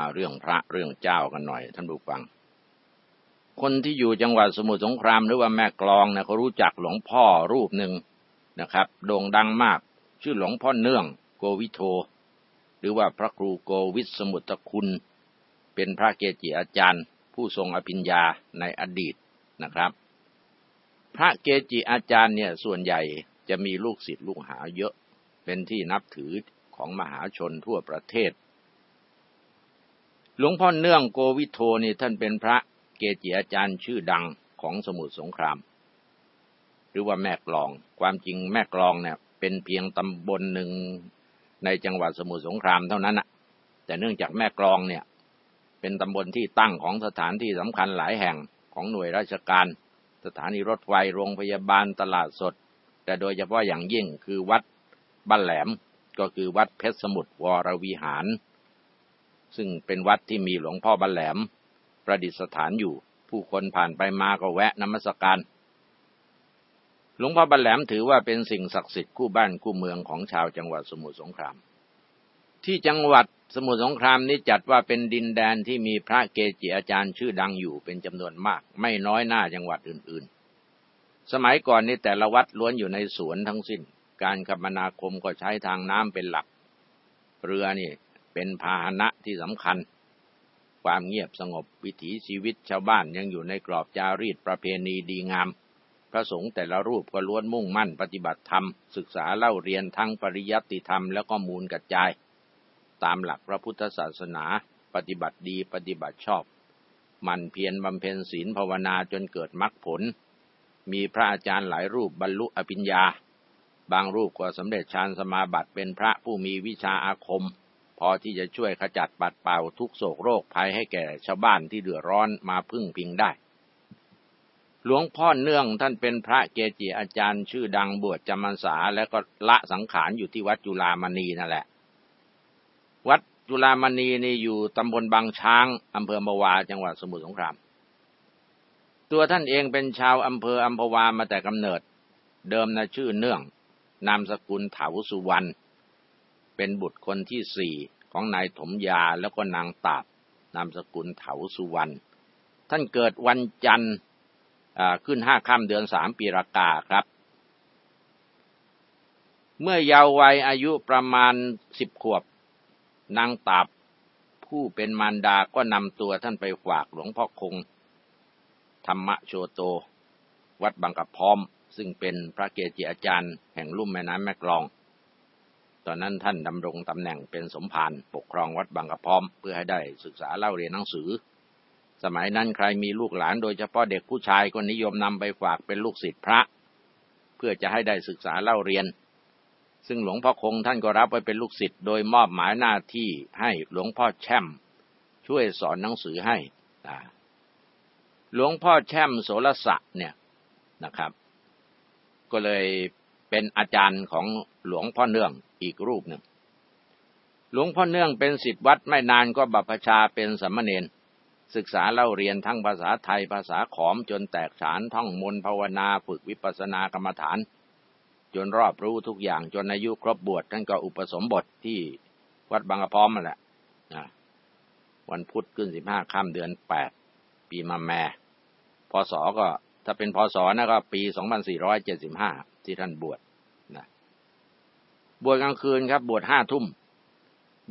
มาเรื่องพระเรื่องเจ้ากันหน่อย ท่านผู้ฟัง คนที่อยู่จังหวัดสมุทรสงครามหรือว่าแม่กลองนะเขารู้จักหลวงพ่อรูปหนึ่งนะครับ โด่งดังมาก ชื่อหลวงพ่อเนื่อง โกวิโท หรือว่าพระครูโกวิทสมุตคุณ เป็นพระเกจิอาจารย์ ผู้ทรงอภิญญาในอดีตนะครับ พระเกจิอาจารย์เนี่ยส่วนใหญ่จะมีลูกศิษย์ลูกหาเยอะ เป็นที่นับถือของมหาชนทั่วประเทศ หลวงพ่อเนื่องโกวิโทนี่ท่านเป็นพระเกจิอาจารย์ชื่อดังของสมุทรสงคราม หรือว่าแม่กลอง ความจริงแม่กลองเนี่ย เป็นเพียงตำบลหนึ่งในจังหวัดสมุทรสงครามเท่านั้นนะแต่เนื่องจากแม่กลองเนี่ย เป็นตำบลที่ตั้งของสถานที่สำคัญหลายแห่งของหน่วยราชการ สถานีรถไฟโรงพยาบาลตลาดสด แต่โดยเฉพาะอย่างยิ่งคือวัดบ้านแหลมก็คือวัดเพชรสมุทรวรวิหาร ซึ่งเป็นวัดที่มีหลวงพ่อบ้านแหลม ประดิษฐานอยู่ ผู้คนผ่านไปมาก็แวะนมัสการ หลวงพ่อบ้านแหลมถือว่าเป็นสิ่งศักดิ์สิทธิ์คู่บ้านคู่เมืองของชาวจังหวัดสมุทรสงคราม ที่จังหวัดสมุทรสงครามนี้จัดว่าเป็นดินแดนที่มีพระเกจิอาจารย์ชื่อดังอยู่เป็นจำนวนมาก ไม่น้อยหน้าจังหวัดอื่น ๆ สมัยก่อนนี้แต่ละวัดล้วนอยู่ในสวนทั้งสิ้น การคมนาคมก็ใช้ทางน้ำเป็นหลัก เรือนี่ เป็นพาหนะที่สำคัญ ความเงียบสงบวิถีชีวิตชาวบ้านยังอยู่ในกรอบจารีตประเพณีดีงาม พระสงฆ์แต่ละรูปก็ล้วนมุ่งมั่นปฏิบัติธรรม ศึกษาเล่าเรียนทั้งปริยัติธรรมแล้วก็มูลกระจาย ตามหลักพระพุทธศาสนา ปฏิบัติดีปฏิบัติชอบ มันเพียรบำเพ็ญศีลภาวนาจนเกิดมรรคผล มีพระอาจารย์หลายรูปบรรลุอภิญญาบางรูปก็สำเร็จฌานสมาบัติเป็นพระผู้มีวิชาอาคม พอที่จะช่วยขจัดปัดเป่าทุกโศกโรคภัยให้แก่ชาวบ้านที่เดือดร้อนมาพึ่งพิงได้ หลวงพ่อเนื่องท่านเป็นพระเกจิอาจารย์ชื่อดังบวชจำพรรษาแล้วก็ละสังขารอยู่ที่วัดจุฬามณีนั่นแหละ วัดจุฬามณีนี่อยู่ตำบลบางช้างอำเภอมวาจังหวัดสมุทรสงคราม ตัวท่านเองเป็นชาวอำเภออัมพวามาแต่กำเนิด เดิมนะชื่อเนื่อง นามสกุลเถาสุวรรณ เป็นบุตรคนที่สี่ของนายถมยาแล้วก็นางตาบนามสกุลเถาสุวรรณท่านเกิดวันจันทร์ขึ้นห้าค่ำเดือนสามปีรากาครับ เมื่อเยาว์วัยอายุประมาณสิบขวบ นางตาบผู้เป็นมารดาก็นำตัวท่านไปฝากหลวงพ่อคง ธรรมโชโต วัดบางกะพร้อม ซึ่งเป็นพระเกจิอาจารย์แห่งลุ่มแม่น้ำแม่กลอง อนนั้นท่านดำรงตำแหน่งเป็นสมภารปกครองวัดบางกระพร้อม เพื่อให้ได้ศึกษาเล่าเรียนหนังสือ สมัยนั้นใครมีลูกหลานโดยเฉพาะเด็กผู้ชายก็นิยมนำไปฝากเป็นลูกศิษย์พระ เพื่อจะให้ได้ศึกษาเล่าเรียน ซึ่งหลวงพ่อคงท่านก็รับไปเป็นลูกศิษย์โดยมอบหมายหน้าที่ให้หลวงพ่อแช่ม ช่วยสอนหนังสือให้หลวงพ่อแช่มโสรสะเนี่ยนะครับ ก็เลย เป็นอาจารย์ของหลวงพ่อเนื่องอีกรูปหนึ่ง หลวงพ่อเนื่องเป็นสิทธิวัดไม่นานก็บัพชาเป็นสมมเนนศึกษาเล่าเรียนทั้งภาษาไทยภาษาขอมจนแตกฉานท่องมนภาวนาฝึกวิปัสสนากรรมฐาน จนรอบรู้ทุกอย่างจนอายุครบบวชท่านก็อุปสมบทที่วัดบางกระพร้อมมาแหละวันพุธขึ้นสิบห้าค่ำเดือนแปดปีมาแม่พศก็ ถ้าเป็นพศนะก็ปี2475 ที่ท่านบวชนะบวชกลางคืนครับ บวชห้าทุ่ม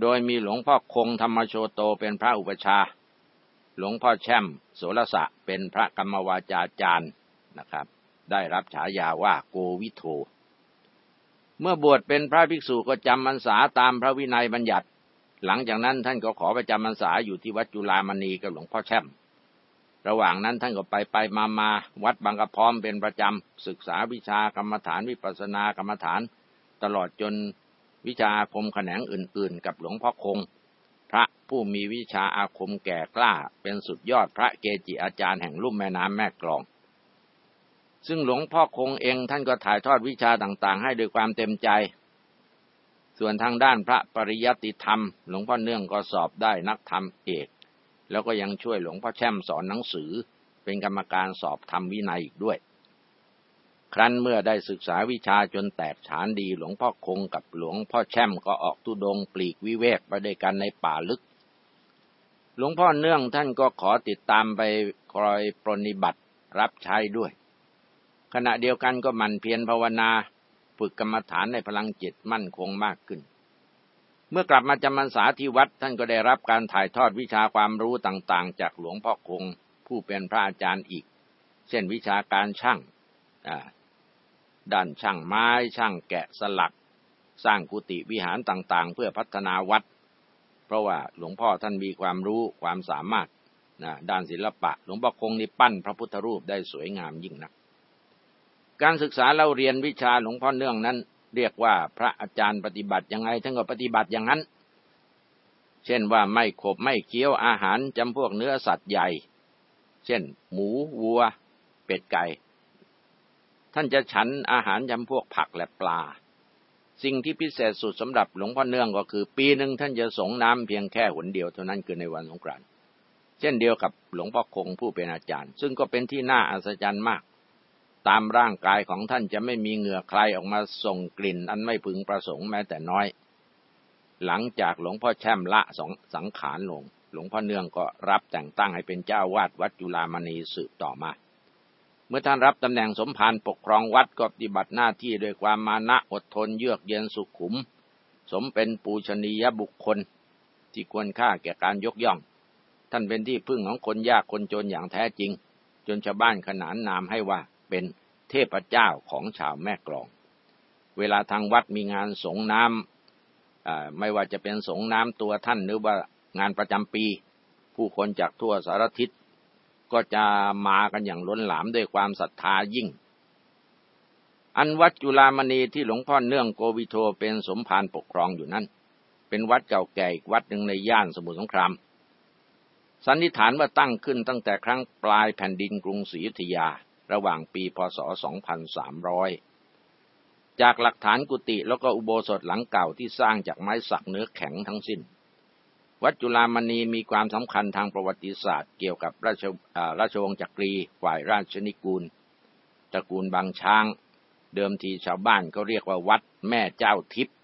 โดยมีหลวงพ่อคงธรรมโชโตเป็นพระอุปชา หลวงพ่อแช่มโสรสะเป็นพระกรรมวาจาจารย์นะครับ ได้รับฉายาว่าโกวิโท เมื่อบวชเป็นพระภิกษุก็จำพรรษาตามพระวินัยบัญญัติ หลังจากนั้นท่านก็ขอไปจำพรรษาอยู่ที่วัดจุฬามณีกับหลวงพ่อแช่ม ระหว่างนั้นท่านก็ไปไปมามาวัดบางกระพร้อมเป็นประจำ ศึกษาวิชากรรมฐานวิปัสสนากรรมฐาน ตลอดจนวิชาคมแขนงอื่น ๆ กับหลวงพ่อคง พระผู้มีวิชาอาคมแก่กล้าเป็นสุดยอดพระเกจิอาจารย์แห่งลุ่มแม่น้ำแม่กลอง ซึ่งหลวงพ่อคงเองท่านก็ถ่ายทอดวิชาต่างๆ ให้ด้วยความเต็มใจ ส่วนทางด้านพระปริยัติธรรม หลวงพ่อเนื่องก็สอบได้นักธรรมเอก แล้วก็ยังช่วยหลวงพ่อแช่มสอนหนังสือ เป็นกรรมการสอบธรรมวินัยอีกด้วย ครั้นเมื่อได้ศึกษาวิชาจนแตกฉานดีหลวงพ่อคงกับหลวงพ่อแช่มก็ออกตุดงปลีกวิเวกไปด้วยกันในป่าลึก หลวงพ่อเนื่องท่านก็ขอติดตามไปคอยปรนิบัติรับใช้ด้วย ขณะเดียวกันก็มันเพียรภาวนา ฝึกกรรมฐานในพลังจิตมั่นคงมากขึ้น เมื่อกลับมาจำพรรษาที่วัดท่านก็ได้รับการถ่ายทอดวิชาความรู้ต่างๆ จากหลวงพ่อคง ผู้เป็นพระอาจารย์อีก เช่นวิชาการช่างด้านช่างไม้ช่างแกะสลัก สร้างกุฏิวิหารต่างๆ เพื่อพัฒนาวัด เพราะว่าหลวงพ่อท่านมีความรู้ความสามารถนะด้านศิลปะ หลวงพ่อคงนี่ปั้นพระพุทธรูปได้สวยงามยิ่งนัก การศึกษาเราเรียนวิชาหลวงพ่อเนื่องนั้น เรียกว่าพระอาจารย์ปฏิบัติยังไงท่านก็ปฏิบัติอย่างนั้น เช่นว่าไม่ขบไม่เคี้ยวอาหารจำพวกเนื้อสัตว์ใหญ่ เช่น หมูวัว เป็ดไก่ ท่านจะฉันอาหารจำพวกผักและปลา สิ่งที่พิเศษสุดสำหรับหลวงพ่อเนื่องก็คือ ปีหนึ่งท่านจะสงน้ำเพียงแค่หนเดียวเท่านั้นคือในวันสงกรานต์เช่นเดียวกับหลวงพ่อคงผู้เป็นอาจารย์ ซึ่งก็เป็นที่น่าอัศจรรย์มาก ตามร่างกายของท่านจะไม่มีเหงื่อใครออกมาส่งกลิ่น อันไม่พึงประสงค์แม้แต่น้อย หลังจากหลวงพ่อแช่มละสองสังขารลง หลวงพ่อเนื่องก็รับแต่งตั้งให้เป็นเจ้าวาดวัดจุฬามณีสืบต่อมา เมื่อท่านรับตำแหน่งสมภารปกครองวัดก็ปฏิบัติหน้าที่ด้วยความมานะอดทนเยือกเย็นสุขุม สมเป็นปูชนียบุคคล ที่ควรค่าแก่การยกย่อง ท่านเป็นที่พึ่งของคนยากคนจนอย่างแท้จริง จนชาวบ้านขนานนามให้ว่า เป็นเทพเจ้าของชาวแม่กลอง เวลาทางวัดมีงานสงน้ำไม่ว่าจะเป็นสงน้ำตัวท่านหรือว่างานประจำปี ผู้คนจากทั่วสารทิศก็จะมากันอย่างล้นหลามด้วยความศรัทธายิ่ง อันวัดจุฬามณีที่หลวงพ่อเนื่องโกวิโทเป็นสมภารปกครองอยู่นั้น เป็นวัดเก่าแก่อีกวัดหนึ่งในย่านสมุทรสงคราม สันนิษฐานว่าตั้งขึ้นตั้งแต่ครั้งปลายแผ่นดินกรุงศรีอยุธยา ระหว่างปีพศ 2300 จากหลักฐานกุฏิแล้วก็อุโบสถหลังเก่าที่สร้างจากไม้สักเนื้อแข็งทั้งสิ้น วัดจุฬามณีมีความสำคัญทางประวัติศาสตร์เกี่ยวกับราชราชวงศ์จักรีฝ่ายราชนิกูล ตระกูลบางช้าง เดิมทีชาวบ้านก็เรียกว่าวัดแม่เจ้าทิพย์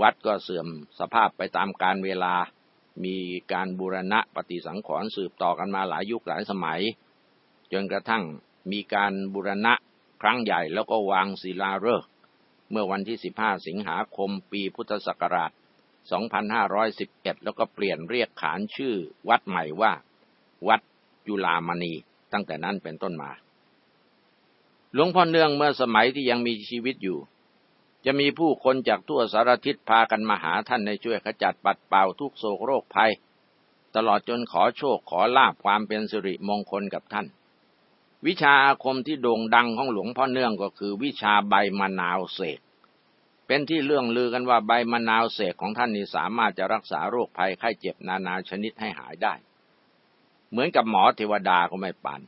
วัดก็เสื่อมสภาพไปตามการเวลามีการบูรณะปฏิสังขรณ์สืบต่อกันมาหลายยุคหลายสมัย จนกระทั่งมีการบูรณะครั้งใหญ่แล้วก็วางศิลาฤกษ์เมื่อวันที่ 15 สิงหาคมปีพุทธศักราช 2511 แล้วก็เปลี่ยนเรียกขานชื่อวัดใหม่ว่า วัดจุลามณีตั้งแต่นั้นเป็นต้นมา หลวงพ่อเนืองเมื่อสมัยที่ยังมีชีวิตอยู่ จะมีผู้คนจากทั่วสารทิศพากันมาหาท่านในช่วยขจัดปัดเป่าทุกโศกโรคภัย ตลอดจนขอโชคขอลาบความเป็นสิริมงคลกับท่าน วิชาอาคมที่โด่งดังของหลวงพ่อเนื่องก็คือวิชาใบมะนาวเสก เป็นที่เรื่องลือกันว่าใบมะนาวเสกของท่านนี่สามารถจะรักษาโรคภัยไข้เจ็บนานาชนิดให้หายได้ เหมือนกับหมอเทวดาก็ไม่ปาน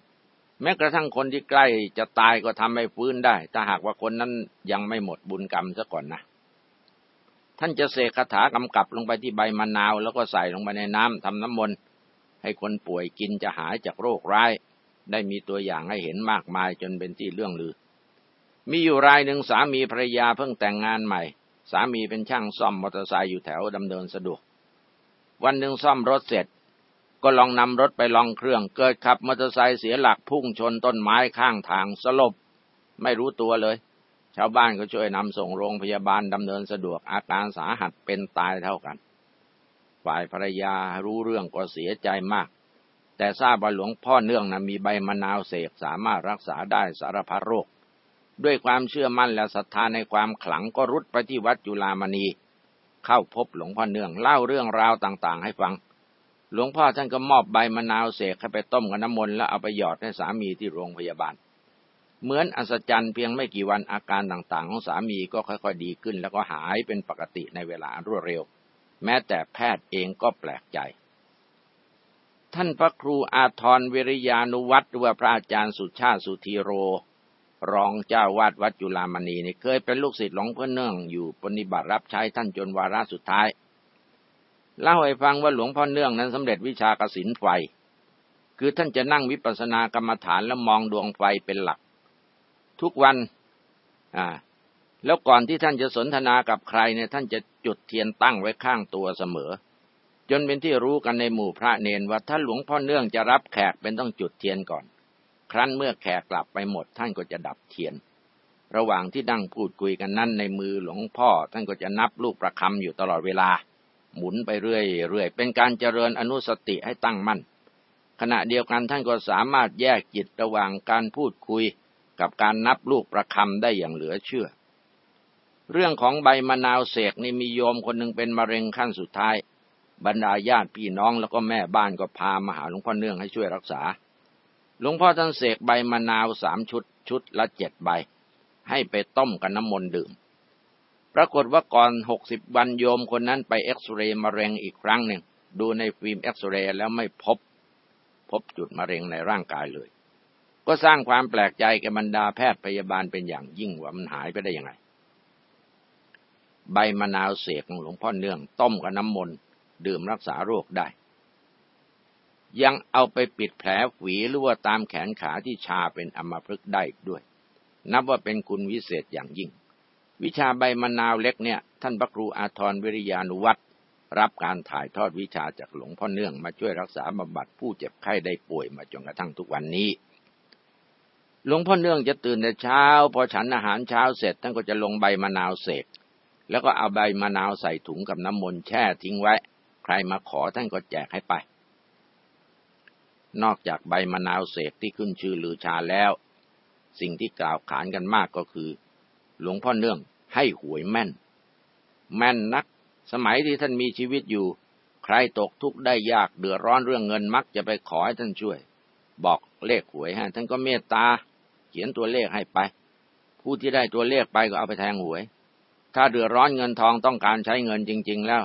แม้กระทั่งคนที่ใกล้จะตายก็ทำให้ฟื้นได้ ถ้าหากว่าคนนั้นยังไม่หมดบุญกรรมซะก่อนนะ ท่านจะเสกคาถากำกับลงไปที่ใบมะนาว แล้วก็ใส่ลงไปในน้ำทำน้ำมนต์ให้คนป่วยกินจะหายจากโรคร้าย ได้มีตัวอย่างให้เห็นมากมายจนเป็นที่เรื่องลือ มีอยู่รายหนึ่งสามีภรรยาเพิ่งแต่งงานใหม่ สามีเป็นช่างซ่อมมอเตอร์ไซค์อยู่แถวดำเนินสะดวก วันหนึ่งซ่อมรถเสร็จ ก็ลองนำรถไปลองเครื่อง เกิดขับมอเตอร์ไซค์เสียหลักพุ่งชนต้นไม้ข้างทางสลบ ไม่รู้ตัวเลย ชาวบ้านก็ช่วยนำส่งโรงพยาบาลดำเนินสะดวกอาการสาหัสเป็นตายเท่ากัน ฝ่ายภรรยารู้เรื่องก็เสียใจมาก แต่ทราบว่าหลวงพ่อเนื่องนะมีใบมะนาวเสกสามารถรักษาได้สารพัดโรค ด้วยความเชื่อมั่นและศรัทธาในความขลังก็รุดไปที่วัดจุฬามณี เข้าพบหลวงพ่อเนื่องเล่าเรื่องราวต่างๆ ให้ฟัง หลวงพ่อท่านก็มอบใบมะนาวเสกให้ไปต้มกับน้ำมนต์แล้วเอาไปหยอดให้สามีที่โรงพยาบาล เหมือนอัศจรรย์เพียงไม่กี่วันอาการต่างๆ ของสามีก็ค่อยๆดีขึ้น แล้วก็หายเป็นปกติในเวลารวดเร็ว แม้แต่แพทย์เองก็แปลกใจ ท่านพระครูอาทรวิริยานุวัตรหรือว่าพระอาจารย์สุชาติสุธีโร รองเจ้าวาดวัดจุฬามณีนี่เคยเป็นลูกศิษย์หลวงพ่อเนื่องอยู่ปฏิบัติรับใช้ท่านจนวาระสุดท้าย เล่าให้ฟังว่าหลวงพ่อเนื่องนั้นสำเร็จวิชากสินไฟ คือท่านจะนั่งวิปัสสนากรรมฐานแล้วมองดวงไฟเป็นหลัก ทุกวันอ่าแล้วก่อนที่ท่านจะสนทนากับใครเนี่ยท่านจะจุดเทียนตั้งไว้ข้างตัวเสมอ จนเป็นที่รู้กันในหมู่พระเนนว่าถ้าหลวงพ่อเนื่องจะรับแขกเป็นต้องจุดเทียนก่อน ครั้นเมื่อแขกกลับไปหมด ท่านก็จะดับเทียน ระหว่างที่ดังพูดคุยกันนั่นในมือหลวงพ่อ ท่านก็จะนับลูกประคำอยู่ตลอดเวลา หมุนไปเรื่อยๆเป็นการเจริญอนุสติให้ตั้งมั่นขณะเดียวกันท่านก็สามารถแยกจิตระหว่างการพูดคุยกับการนับลูกประคำได้อย่างเหลือเชื่อ เรื่องของใบมะนาวเสกนี่มีโยมคนหนึ่งเป็นมะเร็งขั้นสุดท้าย บรรดาญาติพี่น้องแล้วก็แม่บ้านก็พามาหาหลวงพ่อเนื่องให้ช่วยรักษา หลวงพ่อท่านเสกใบมะนาวสามชุดชุดละเจ็ดใบ ให้ไปต้มกับน้ำมนต์ดื่ม ปรากฏว่าก่อนหกสิบวันโยมคนนั้นไปเอ็กซเรย์มะเร็งอีกครั้งหนึ่ง ดูในฟิล์มเอ็กซเรย์แล้วไม่พบ พบจุดมะเร็งในร่างกายเลย ก็สร้างความแปลกใจแก่บรรดาแพทย์พยาบาลเป็นอย่างยิ่งว่ามันหายไปได้ยังไง ใบมะนาวเสกของหลวงพ่อเนื่อง ต้มกับน้ำมนต์ ดื่มรักษาโรคได้ ยังเอาไปปิดแผลฝีหรือว่าตามแขนขาที่ชาเป็นอมพฤกษ์ได้ด้วย นับว่าเป็นคุณวิเศษอย่างยิ่ง วิชาใบมะนาวเล็กเนี่ย ท่านพระครูอาทรวิริยานุวัตรรับการถ่ายทอดวิชาจากหลวงพ่อเนื่องมาช่วยรักษาบำบัดผู้เจ็บไข้ได้ป่วยมาจนกระทั่งทุกวันนี้หลวงพ่อเนื่องจะตื่นแต่เช้า พอฉันอาหารเช้าเสร็จท่านก็จะลงใบมะนาวเสกแล้วก็เอาใบมะนาวใส่ถุงกับน้ำมนต์แช่ทิ้งไว้ ใครมาขอท่านก็แจกให้ไป นอกจากใบมะนาวเสกที่ขึ้นชื่อลือชาแล้ว สิ่งที่กล่าวขานกันมากก็คือ หลวงพ่อเนื่องให้หวยแม่น แม่นนัก สมัยที่ท่านมีชีวิตอยู่ ใครตกทุกข์ได้ยากเดือดร้อนเรื่องเงินมักจะไปขอให้ท่านช่วย บอกเลขหวยให้ท่านก็เมตตา เขียนตัวเลขให้ไป ผู้ที่ได้ตัวเลขไปก็เอาไปแทงหวยถ้าเดือดร้อนเงินทองต้องการใช้เงินจริง ๆ แล้ว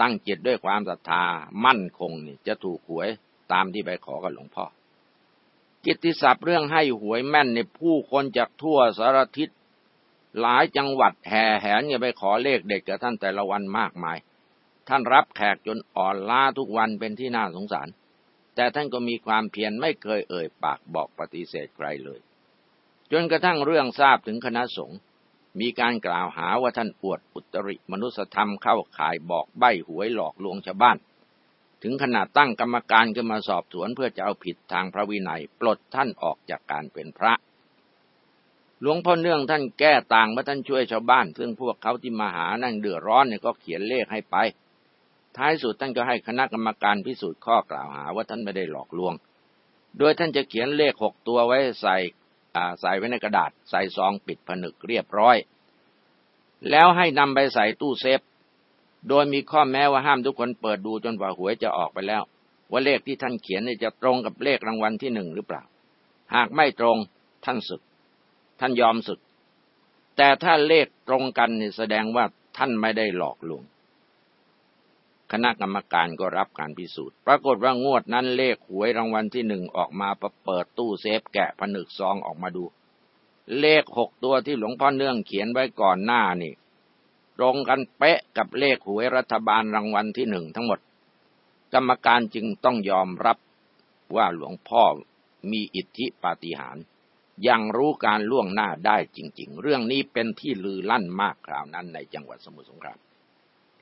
ตั้งจิตด้วยความศรัทธามั่นคงนี่จะถูกหวยตามที่ไปขอกับหลวงพ่อ กิตติศัพท์เรื่องให้หวยแม่นในผู้คนจากทั่วสารทิศหลายจังหวัดแห่แหนเนี่ยไปขอเลขเด็กกับท่านแต่ละวันมากมาย ท่านรับแขกจนอ่อนล้าทุกวันเป็นที่น่าสงสาร แต่ท่านก็มีความเพียรไม่เคยเอ่ยปากบอกปฏิเสธใครเลย จนกระทั่งเรื่องทราบถึงคณะสงฆ์ มีการกล่าวหาว่าท่านปวดอุตริมนุสธรรมเข้าข่ายบอกใบ้หวยหลอกลวงชาวบ้าน ถึงขนาดตั้งกรรมการขึ้นมาสอบสวนเพื่อจะเอาผิดทางพระวินัยปลดท่านออกจากการเป็นพระ หลวงพ่อเนื่องท่านแก้ต่างเมาท่านช่วยชาวบ้าน ซึ่งพวกเขาที่มาหานั่งเดือดร้อนเนี่ยก็เขียนเลขให้ไป ท้ายสุดท่านก็ให้คณะกรรมการพิสูจน์ข้อกล่าวหาว่าท่านไม่ได้หลอกลวง โดยท่านจะเขียนเลขหกตัวไว้ใส่ ใส่ไว้ในกระดาษ ใส่ซองปิดผนึกเรียบร้อย แล้วให้นำไปใส่ตู้เซฟ โดยมีข้อแม้ว่าห้ามทุกคนเปิดดูจนกว่าหวยจะออกไปแล้ว ว่าเลขที่ท่านเขียนจะตรงกับเลขรางวัลที่หนึ่งหรือเปล่า หากไม่ตรงท่านศึก ท่านยอมศึก แต่ถ้าเลขตรงกันนี่แสดงว่าท่านไม่ได้หลอกลวง คณะกรรมการก็รับการพิสูจน์ ปรากฏว่างวดนั้นเลขหวยรางวัลที่หนึ่งออกมาประเปิดตู้เซฟแกะผนึกซองออกมาดู เลขหกตัวที่หลวงพ่อเนื่องเขียนไว้ก่อนหน้านี่ ตรงกันเป๊ะกับเลขหวยรัฐบาลรางวัลที่หนึ่งทั้งหมด กรรมการจึงต้องยอมรับว่าหลวงพ่อมีอิทธิปาฏิหาริย์ยังรู้การล่วงหน้าได้จริง ๆ เรื่องนี้เป็นที่ลือลั่นมากคราวนั้นในจังหวัดสมุทรสงคราม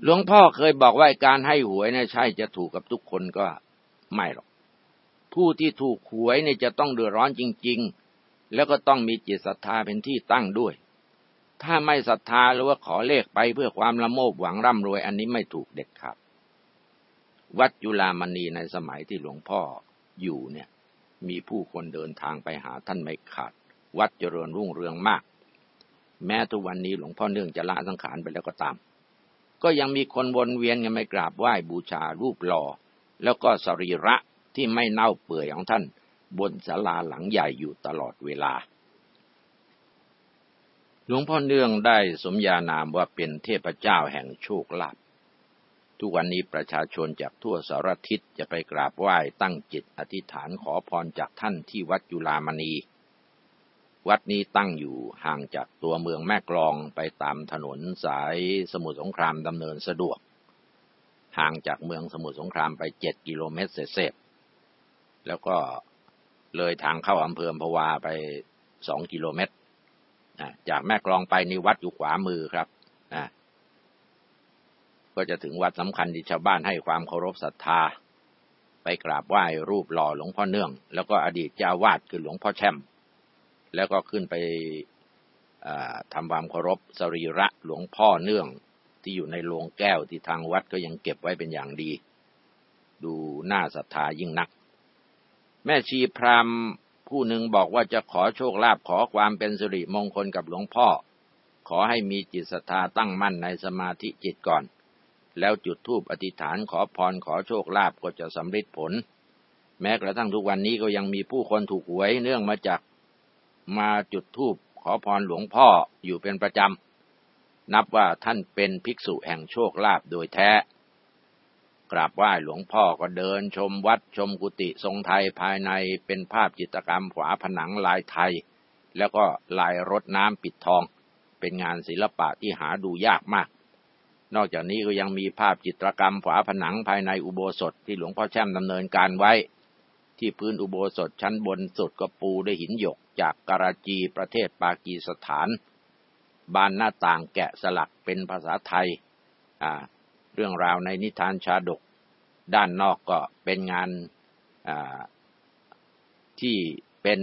หลวงพ่อเคยบอกว่าการให้หวยเนี่ยใช่จะถูกกับทุกคนก็ไม่หรอก ผู้ที่ถูกหวยเนี่ยจะต้องเดือดร้อนจริง ๆ แล้วก็ต้องมีจิตศรัทธาเป็นที่ตั้งด้วย ถ้าไม่ศรัทธาหรือว่าขอเลขไปเพื่อความละโมบหวังร่ำรวยอันนี้ไม่ถูกเด็ดขาดวัดจุลามณีในสมัยที่หลวงพ่ออยู่เนี่ย มีผู้คนเดินทางไปหาท่านไม่ขาด วัดเจริญรุ่งเรืองมาก แม้ทุกวันนี้หลวงพ่อเนื่องจะละสังขารไปแล้วก็ตาม ก็ยังมีคนวนเวียนกันไปกราบไหว้บูชารูปหล่อ แล้วก็สรีระที่ไม่เน่าเปื่อยของท่าน บนศาลาหลังใหญ่อยู่ตลอดเวลา หลวงพ่อเนื่องได้สมญานามว่าเป็นเทพเจ้าแห่งโชคลาภทุกวันนี้ประชาชนจากทั่วสารทิศจะไปกราบไหว้ตั้งจิตอธิษฐานขอพรจากท่านที่วัดจุลามณี วัดนี้ตั้งอยู่ห่างจากตัวเมืองแม่กลองไปตามถนนสายสมุทรสงครามดำเนินสะดวก ห่างจากเมืองสมุทรสงครามไปเจ็ดกิโลเมตรเศษแล้วก็เลยทางเข้าอำเภอพวาไปสองกิโลเมตรจากแม่กลองไปนี่วัดอยู่ขวามือครับก็จะถึงวัดสำคัญที่ชาวบ้านให้ความเคารพศรัทธา ไปกราบไหว้รูปหล่อหลวงพ่อเนื่อง แล้วก็อดีตเจ้าวาดคือหลวงพ่อแช่ม แล้วก็ขึ้นไปทำความเคารพสรีระหลวงพ่อเนื่องที่อยู่ในโรงแก้วที่ทางวัดก็ยังเก็บไว้เป็นอย่างดี ดูน่าศรัทธายิ่งนัก แม่ชีพรามผู้หนึ่งบอกว่าจะขอโชคลาภขอความเป็นสิริมงคลกับหลวงพ่อ ขอให้มีจิตศรัทธาตั้งมั่นในสมาธิจิตก่อน แล้วจุดธูปอธิษฐานขอพรขอโชคลาภก็จะสำเร็จผล แม้กระทั่งทุกวันนี้ก็ยังมีผู้คนถูกหวยเนื่องมาจาก มาจุดธูปขอพรหลวงพ่ออยู่เป็นประจำ นับว่าท่านเป็นภิกษุแห่งโชคลาภโดยแท้ กราบไหว้หลวงพ่อก็เดินชมวัดชมกุฏิทรงไทยภายในเป็นภาพจิตรกรรมฝาผนังลายไทย แล้วก็ลายรถน้ำปิดทอง เป็นงานศิลปะที่หาดูยากมาก นอกจากนี้ก็ยังมีภาพจิตรกรรมฝาผนังภายในอุโบสถที่หลวงพ่อแช่มดำเนินการไว้ ที่พื้นอุโบสถชั้นบนสุดก็ปูด้วยหินหยก จากกราจีประเทศปากีสถาน บานหน้าต่างแกะสลักเป็นภาษาไทย เรื่องราวในนิทานชาดก ด้านนอกก็เป็นงานที่เป็น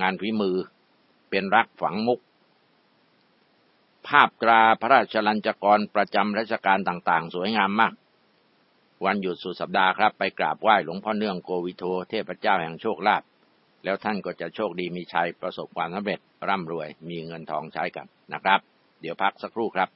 งานฝีมือ เป็นรักฝังมุก ภาพตราพระราชลัญจกรประจำราชการต่างๆ สวยงามมากวันหยุดสุดสัปดาห์ครับ ไปกราบไหว้หลวงพ่อเนื่องโกวิโทเทพเจ้าแห่งโชคลาภ แล้วท่านก็จะโชคดีมีชัยประสบความสำเร็จร่ำรวยมีเงินทองใช้กันนะครับ เดี๋ยวพักสักครู่ครับ